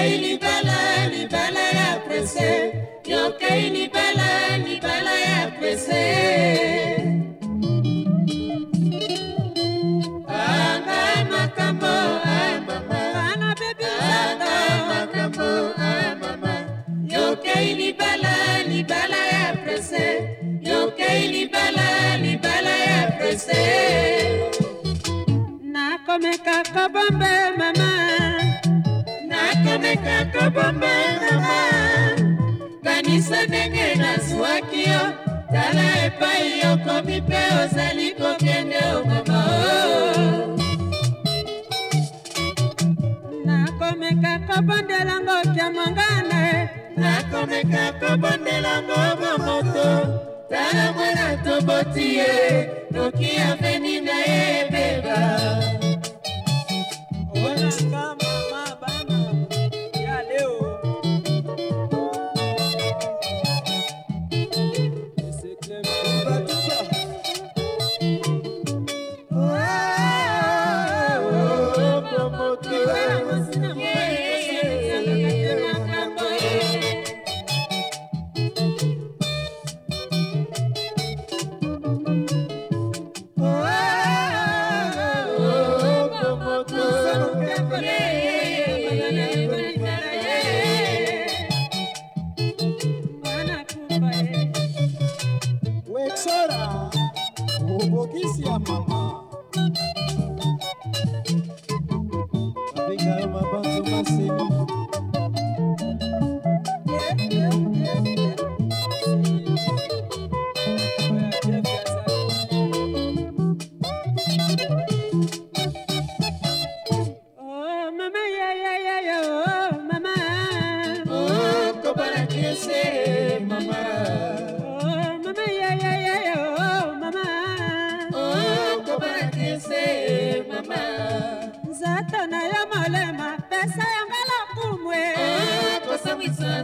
Baby, miso ndenge nazwaki yo tala epai okomi mpe ozali kokende okoma nakomeka kobondelango kiamangane nakomeka kobondelango bomoto tala mwana toboti ye noki aveni na ye come up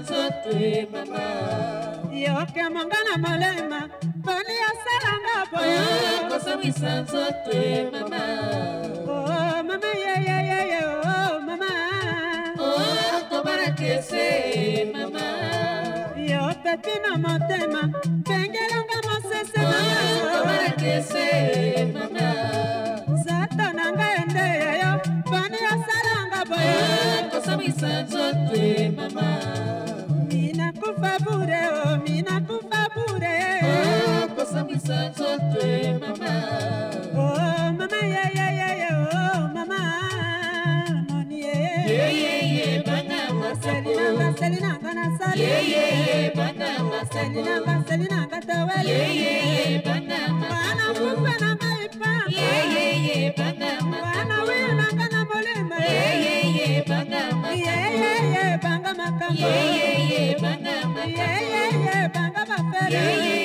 nzoto mama yoka mongana molema poni osalanga boyo kosambwisa nzoto mama o mama yeyeyeye o mama o kobana kese mama yo pepino motema pengelonga mosese mama kese mama nzoto na ngai nde yayo poni osalanga boyo kosambwisa nzoto mama nzoto mama oh mama ya ya ya ya oh mama moni ye ye ye ye bana masalina masalina bana sali ye ye ye bana masalina masalina katawali ye ye ye bana bana kufa na maipa ye ye ye bana bana wena kana bolema ye ye ye bana ye ye ye banga makambo ye ye ye bana ye ye ye banga mafere ye ye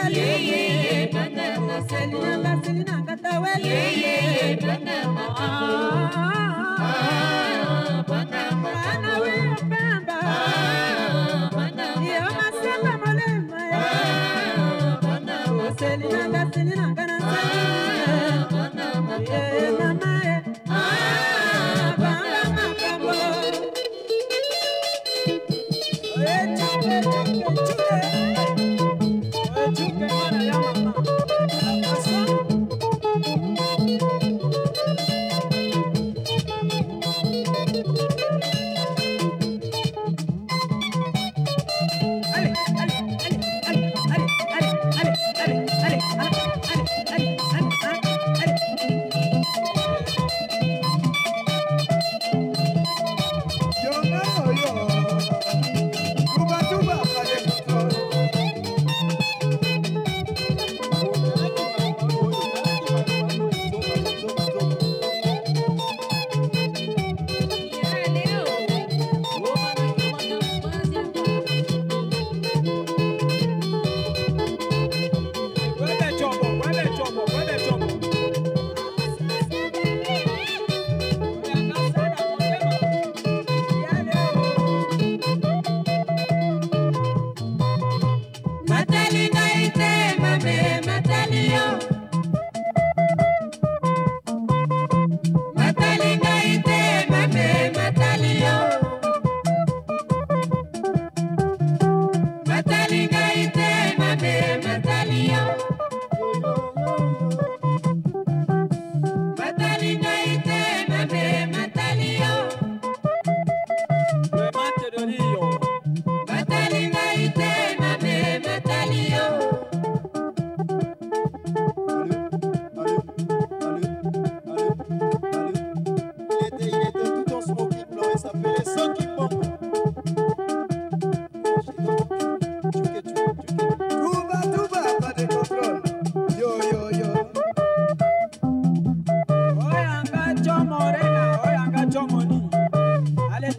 Catalina, Catalina, Catalina, Catalina, Catalina, Catalina, Catalina, Catalina, Catalina, Catalina, Catalina, Catalina, Catalina, Catalina,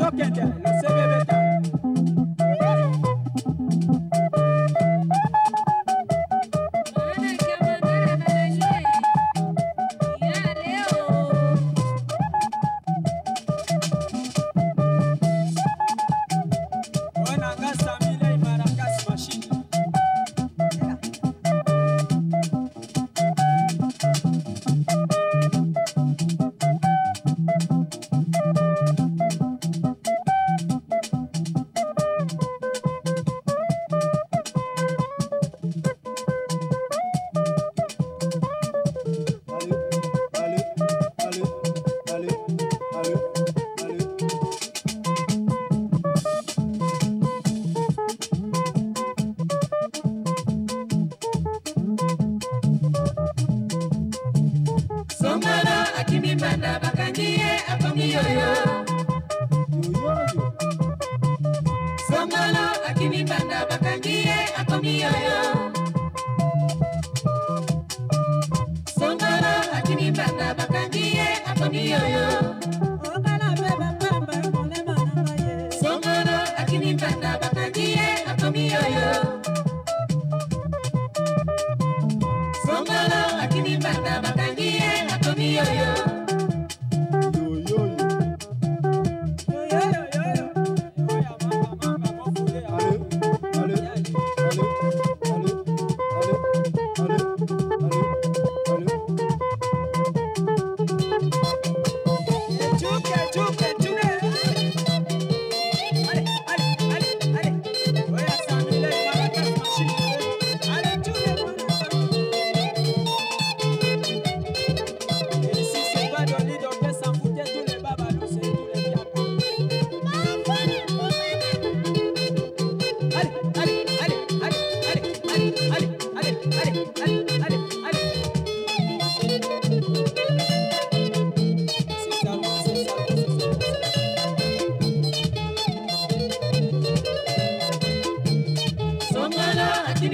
up, get down. Hallelujah.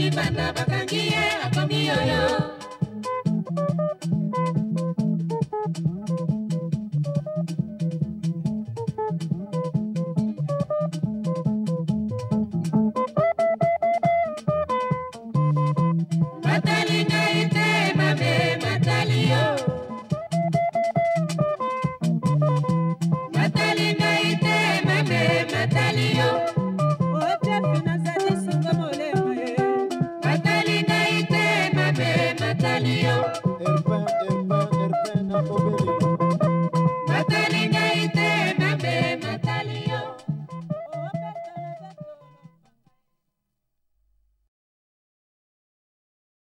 libanda bakangi